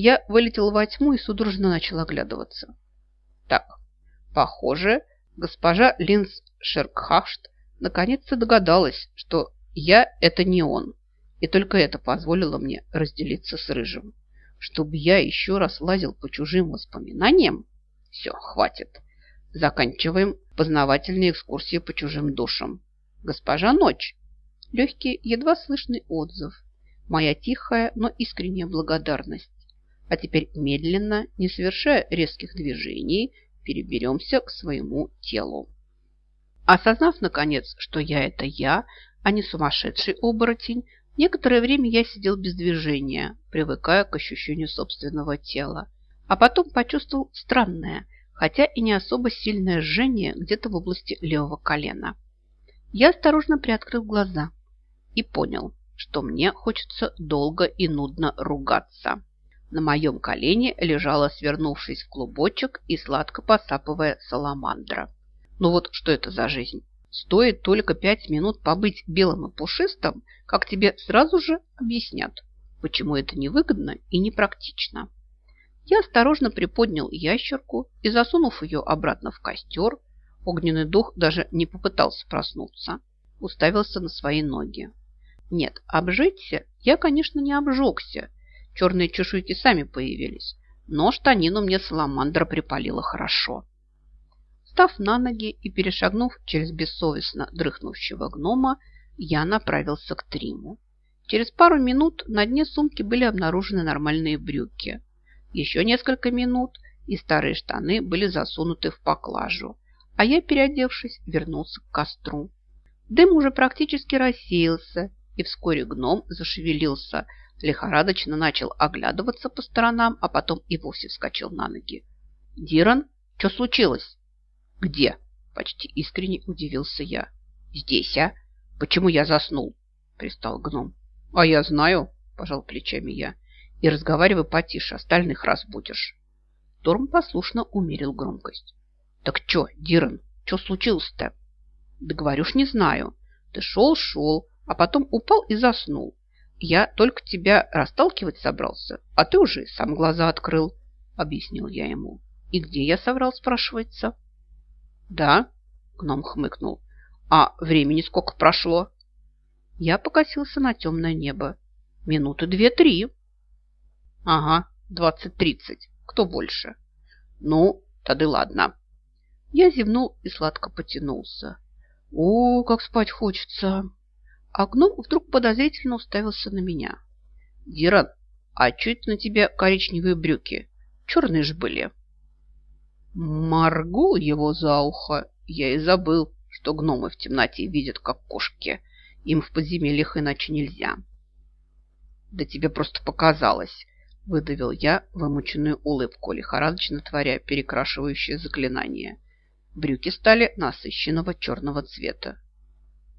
я вылетел во тьму и судорожно начал оглядываться. Так, похоже, госпожа Линс Шеркхашт наконец-то догадалась, что я – это не он, и только это позволило мне разделиться с Рыжим. Чтобы я еще раз лазил по чужим воспоминаниям? Все, хватит. Заканчиваем познавательные экскурсии по чужим душам. Госпожа Ночь. Легкий, едва слышный отзыв. Моя тихая, но искренняя благодарность. А теперь медленно, не совершая резких движений, переберемся к своему телу. Осознав, наконец, что я – это я, а не сумасшедший оборотень, некоторое время я сидел без движения, привыкая к ощущению собственного тела. А потом почувствовал странное, хотя и не особо сильное жжение где-то в области левого колена. Я осторожно приоткрыл глаза и понял, что мне хочется долго и нудно ругаться. На моем колене лежала, свернувшись в клубочек и сладко посапывая саламандра. Ну вот что это за жизнь? Стоит только пять минут побыть белым и пушистым, как тебе сразу же объяснят, почему это невыгодно и непрактично. Я осторожно приподнял ящерку и, засунув ее обратно в костер, огненный дух даже не попытался проснуться, уставился на свои ноги. Нет, обжечься я, конечно, не обжегся, Черные чешуйки сами появились, но штанину мне саламандра припалила хорошо. Став на ноги и перешагнув через бессовестно дрыхнувшего гнома, я направился к Триму. Через пару минут на дне сумки были обнаружены нормальные брюки. Еще несколько минут, и старые штаны были засунуты в поклажу, а я, переодевшись, вернулся к костру. Дым уже практически рассеялся, и вскоре гном зашевелился, лихорадочно начал оглядываться по сторонам, а потом и вовсе вскочил на ноги. «Диран, что случилось?» «Где?» – почти искренне удивился я. «Здесь, а? Почему я заснул?» – пристал гном. «А я знаю», – пожал плечами я. «И разговаривай потише, остальных разбудишь». Торм послушно умерил громкость. «Так что, Диран, что случилось-то?» «Да говорю ж, не знаю. Ты шел-шел, а потом упал и заснул. Я только тебя расталкивать собрался, а ты уже сам глаза открыл, объяснил я ему. И где я соврал, спрашивается? Да, гном хмыкнул. А времени сколько прошло? Я покосился на темное небо. Минуты две-три. Ага, двадцать-тридцать. Кто больше? Ну, тады ладно. Я зевнул и сладко потянулся. О, как спать хочется. А гном вдруг подозрительно уставился на меня. «Диран, а что это на тебе коричневые брюки? Черные же были». Моргул его за ухо. Я и забыл, что гномы в темноте видят, как кошки. Им в подземельях иначе нельзя. «Да тебе просто показалось», – выдавил я вымученную улыбку, лихорадочно творя перекрашивающее заклинание. Брюки стали насыщенного черного цвета.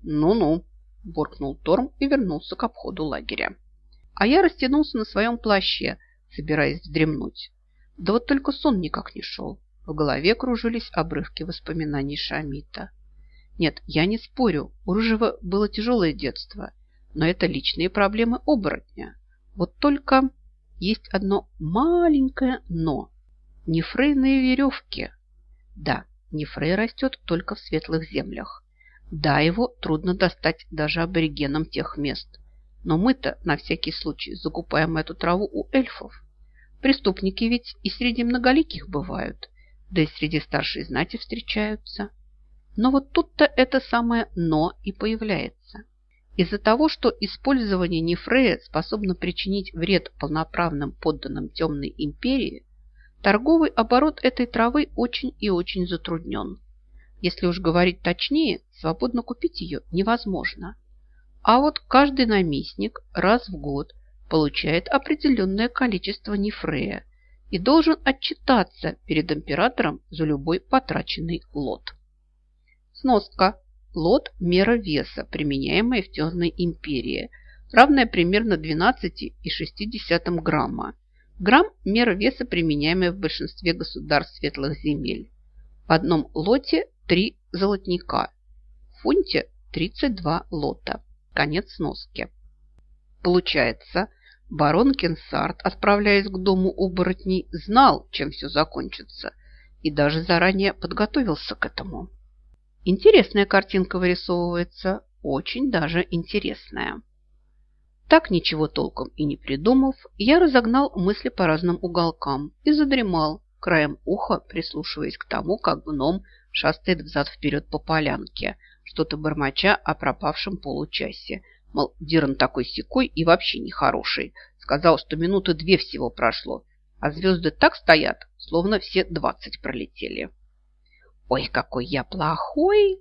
«Ну-ну», буркнул Торм и вернулся к обходу лагеря. А я растянулся на своем плаще, собираясь вздремнуть. Да вот только сон никак не шел. В голове кружились обрывки воспоминаний Шамита. Нет, я не спорю, у Рыжего было тяжелое детство, но это личные проблемы оборотня. Вот только есть одно маленькое «но». Нефрейные веревки. Да, нефрей растет только в светлых землях. Да, его трудно достать даже аборигенам тех мест. Но мы-то на всякий случай закупаем эту траву у эльфов. Преступники ведь и среди многоликих бывают, да и среди старшей знати встречаются. Но вот тут-то это самое «но» и появляется. Из-за того, что использование нефрея способно причинить вред полноправным подданным темной империи, торговый оборот этой травы очень и очень затруднен. Если уж говорить точнее, свободно купить ее невозможно. А вот каждый наместник раз в год получает определенное количество нефрея и должен отчитаться перед императором за любой потраченный лот. Сноска. Лот – мера веса, применяемая в Темной империи, равная примерно 12,6 грамма. Грамм – мера веса, применяемая в большинстве государств светлых земель. В одном лоте три золотника. В фунте 32 лота. Конец сноски. Получается, Барон Кенсарт, отправляясь к дому оборотней, знал, чем все закончится, и даже заранее подготовился к этому. Интересная картинка вырисовывается, очень даже интересная. Так ничего толком и не придумав, я разогнал мысли по разным уголкам и задремал, краем уха прислушиваясь к тому, как гном шастает взад-вперед по полянке, что-то бормоча о пропавшем получасе. Мол, Диран такой секой и вообще нехороший. Сказал, что минуты две всего прошло, а звезды так стоят, словно все двадцать пролетели. «Ой, какой я плохой!»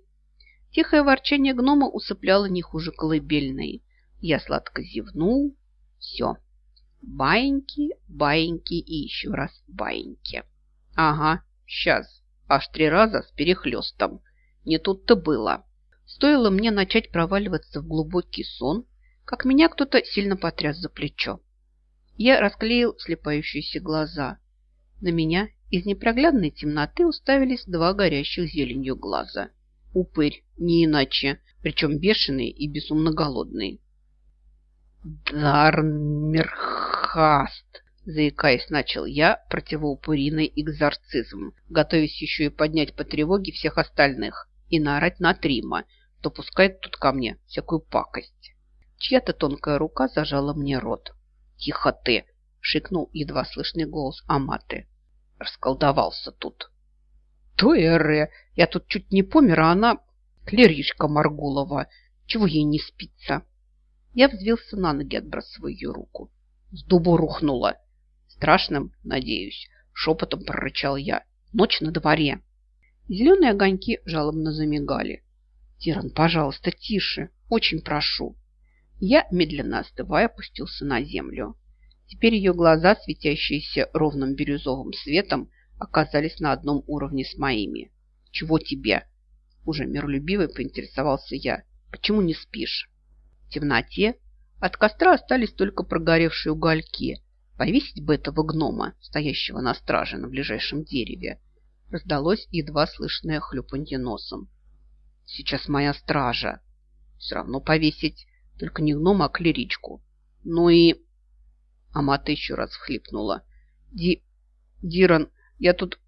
Тихое ворчание гнома усыпляло не хуже колыбельной. Я сладко зевнул. Все. Баиньки, баиньки и еще раз баиньки. Ага, сейчас. Аж три раза с перехлестом. Не тут-то было. Стоило мне начать проваливаться в глубокий сон, как меня кто-то сильно потряс за плечо. Я расклеил слепающиеся глаза. На меня из непроглядной темноты уставились два горящих зеленью глаза. Упырь, не иначе, причем бешеный и безумно голодный. «Дармерхаст!» Заикаясь, начал я противоупыриный экзорцизм, готовясь еще и поднять по тревоге всех остальных и наорать на Трима, то пускает тут ко мне всякую пакость. Чья-то тонкая рука зажала мне рот. «Тихо ты!» – шикнул едва слышный голос Аматы. Расколдовался тут. «То эре! Я тут чуть не помер, а она клеришка Маргулова. Чего ей не спится?» Я взвился на ноги, отбрасывая ее руку. С дубу рухнула. Страшным, надеюсь, шепотом прорычал я. Ночь на дворе. Зеленые огоньки жалобно замигали. Тиран, пожалуйста, тише. Очень прошу. Я, медленно остывая, опустился на землю. Теперь ее глаза, светящиеся ровным бирюзовым светом, оказались на одном уровне с моими. «Чего тебе?» Уже миролюбивый поинтересовался я. «Почему не спишь?» В темноте от костра остались только прогоревшие угольки. Повесить бы этого гнома, стоящего на страже на ближайшем дереве. Раздалось едва слышное хлюпанье носом. Сейчас моя стража. Все равно повесить, только не гнома, а клеричку. Ну и... Амата еще раз хлипнула. Ди... Диран, я тут...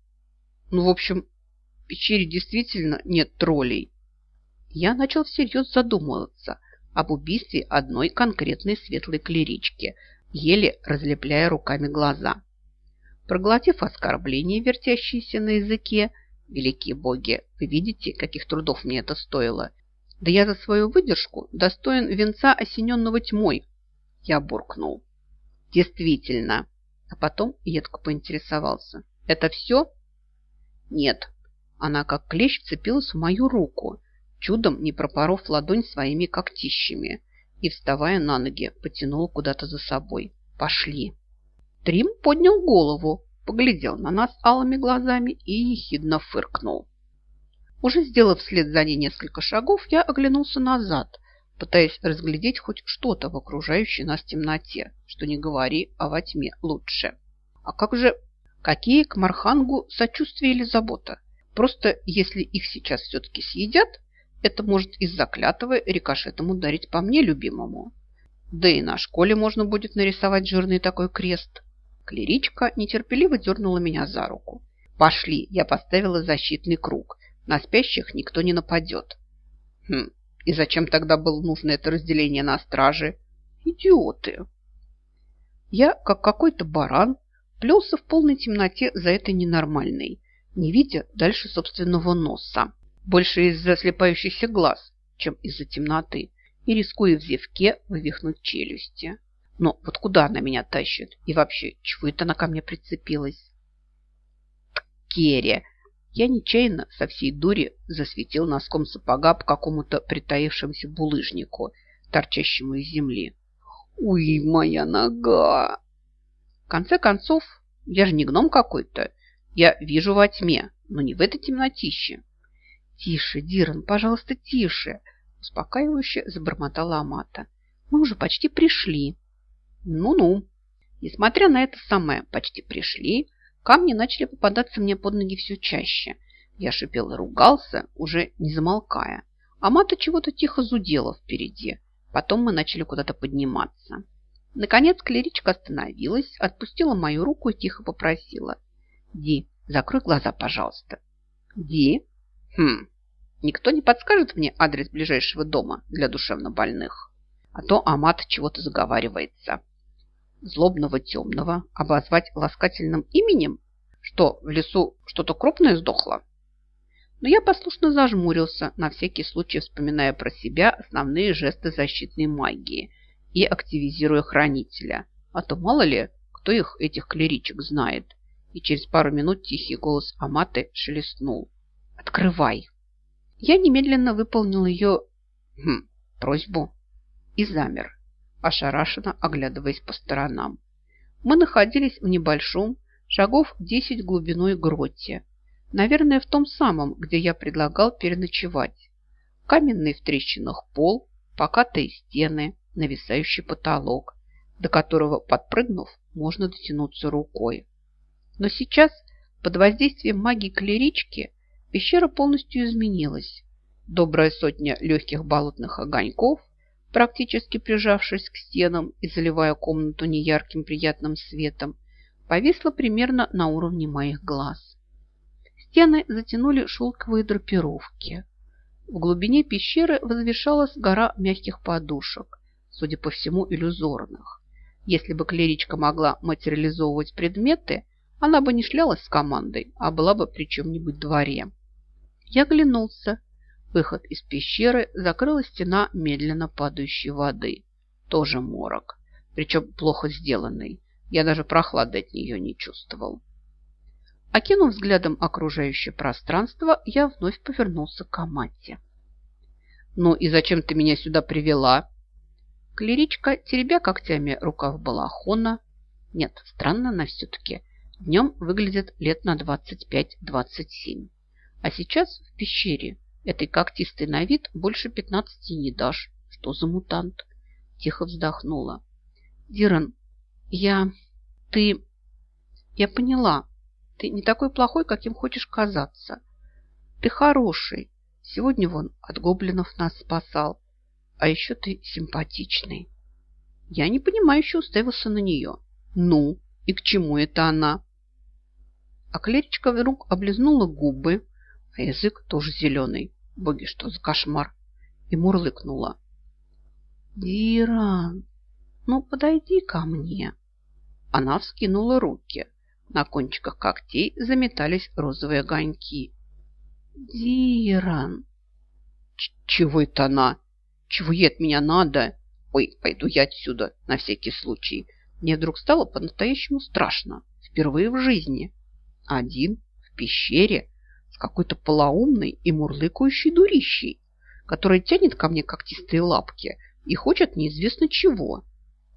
Ну, в общем, в пещере действительно нет троллей. Я начал всерьез задумываться – об убийстве одной конкретной светлой клерички, еле разлепляя руками глаза. Проглотив оскорбление, вертящееся на языке, великие боги, вы видите, каких трудов мне это стоило. Да я за свою выдержку достоин венца, осененного тьмой. Я буркнул. Действительно. А потом едко поинтересовался. Это все? Нет. Она как клещ вцепилась в мою руку чудом не пропоров ладонь своими когтищами и, вставая на ноги, потянул куда-то за собой. «Пошли!» Трим поднял голову, поглядел на нас алыми глазами и ехидно фыркнул. Уже сделав вслед за ней несколько шагов, я оглянулся назад, пытаясь разглядеть хоть что-то в окружающей нас темноте, что не говори, а во тьме лучше. А как же, какие к Мархангу сочувствие или забота? Просто если их сейчас все-таки съедят, это может из-за клятвы рикошетом ударить по мне, любимому. Да и на школе можно будет нарисовать жирный такой крест. Клеричка нетерпеливо дернула меня за руку. «Пошли, я поставила защитный круг. На спящих никто не нападет». «Хм, и зачем тогда было нужно это разделение на стражи?» «Идиоты!» Я, как какой-то баран, плелся в полной темноте за этой ненормальной, не видя дальше собственного носа больше из-за слепающихся глаз, чем из-за темноты, и рискуя в зевке вывихнуть челюсти. Но вот куда она меня тащит? И вообще, чего это она ко мне прицепилась? Керри! Я нечаянно со всей дури засветил носком сапога по какому-то притаившемуся булыжнику, торчащему из земли. Уй, моя нога! В конце концов, я же не гном какой-то. Я вижу во тьме, но не в этой темнотище. «Тише, Диран, пожалуйста, тише!» Успокаивающе забормотала Амата. «Мы уже почти пришли». «Ну-ну». Несмотря на это самое «почти пришли», камни начали попадаться мне под ноги все чаще. Я шипел и ругался, уже не замолкая. Амата чего-то тихо зудела впереди. Потом мы начали куда-то подниматься. Наконец клеричка остановилась, отпустила мою руку и тихо попросила. «Ди, закрой глаза, пожалуйста». «Ди?» «Хм, никто не подскажет мне адрес ближайшего дома для душевнобольных? А то Амат чего-то заговаривается. Злобного темного обозвать ласкательным именем? Что, в лесу что-то крупное сдохло?» Но я послушно зажмурился, на всякий случай вспоминая про себя основные жесты защитной магии – и активизируя хранителя. А то мало ли, кто их, этих клеричек, знает. И через пару минут тихий голос Аматы шелестнул. «Открывай!» Я немедленно выполнил ее хм, просьбу и замер, ошарашенно оглядываясь по сторонам. Мы находились в небольшом, шагов 10 глубиной гроте. Наверное, в том самом, где я предлагал переночевать. Каменный в трещинах пол, покатые стены, нависающий потолок, до которого, подпрыгнув, можно дотянуться рукой. Но сейчас, под воздействием магии клерички, пещера полностью изменилась. Добрая сотня легких болотных огоньков, практически прижавшись к стенам и заливая комнату неярким приятным светом, повисла примерно на уровне моих глаз. Стены затянули шелковые драпировки. В глубине пещеры возвышалась гора мягких подушек, судя по всему, иллюзорных. Если бы клеричка могла материализовывать предметы, она бы не шлялась с командой, а была бы при чем-нибудь дворе. Я глянулся. Выход из пещеры закрыла стена медленно падающей воды. Тоже морок, причем плохо сделанный. Я даже прохлады от нее не чувствовал. Окинув взглядом окружающее пространство, я вновь повернулся к Амате. «Ну и зачем ты меня сюда привела?» Клеричка, теребя когтями рукав балахона, нет, странно она все-таки, днем выглядит лет на 25-27. А сейчас в пещере этой когтистой на вид больше 15 не дашь. Что за мутант? Тихо вздохнула. Диран, я... Ты... Я поняла. Ты не такой плохой, каким хочешь казаться. Ты хороший. Сегодня вон от гоблинов нас спасал. А еще ты симпатичный. Я не понимающе уставился на нее. Ну, и к чему это она? А клеричка вдруг облизнула губы, а язык тоже зеленый. Боги, что за кошмар! И мурлыкнула. Диран, ну подойди ко мне. Она вскинула руки. На кончиках когтей заметались розовые огоньки. Диран! Чего это она? Чего ей от меня надо? Ой, пойду я отсюда, на всякий случай. Мне вдруг стало по-настоящему страшно. Впервые в жизни. Один, в пещере, какой-то полоумной и мурлыкающей дурищей, которая тянет ко мне когтистые лапки и хочет неизвестно чего.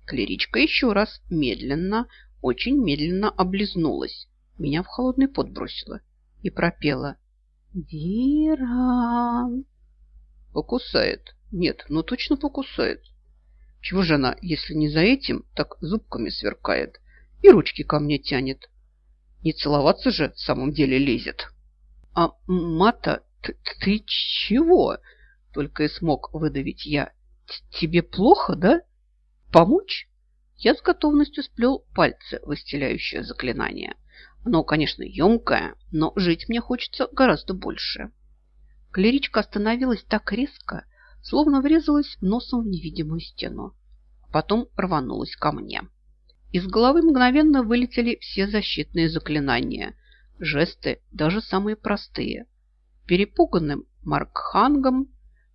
Клеричка еще раз медленно, очень медленно облизнулась. Меня в холодный пот бросила и пропела. «Диран!» «Покусает!» Нет, ну точно покусает. Чего же она, если не за этим, так зубками сверкает и ручки ко мне тянет. Не целоваться же в самом деле лезет. А Мата, ты, чего? Только и смог выдавить я. Тебе плохо, да? Помочь? Я с готовностью сплел пальцы, выстеляющее заклинание. Оно, конечно, емкое, но жить мне хочется гораздо больше. Клеричка остановилась так резко, словно врезалась носом в невидимую стену. А потом рванулась ко мне. Из головы мгновенно вылетели все защитные заклинания, жесты, даже самые простые. Перепуганным Маркхангом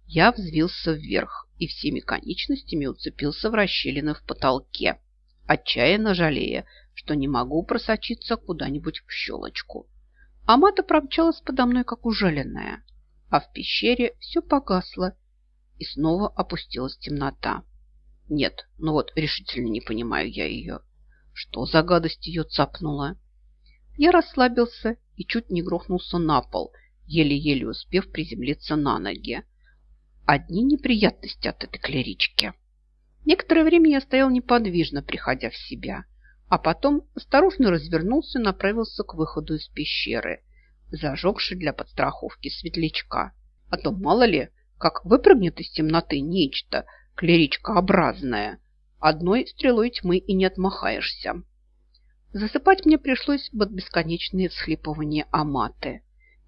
я взвился вверх и всеми конечностями уцепился в расщелины в потолке, отчаянно жалея, что не могу просочиться куда-нибудь в щелочку. Амата промчалась подо мной, как ужаленная, а в пещере все погасло, и снова опустилась темнота. Нет, ну вот решительно не понимаю я ее. Что за гадость ее цапнула? Я расслабился и чуть не грохнулся на пол, еле-еле успев приземлиться на ноги. Одни неприятности от этой клерички. Некоторое время я стоял неподвижно, приходя в себя, а потом осторожно развернулся и направился к выходу из пещеры, зажегший для подстраховки светлячка. А то, мало ли, как выпрыгнет из темноты нечто клеричкообразное, Одной стрелой тьмы и не отмахаешься. Засыпать мне пришлось под бесконечные всхлипывания Аматы.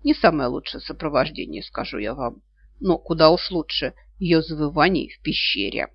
Не самое лучшее сопровождение, скажу я вам, но куда уж лучше ее завываний в пещере.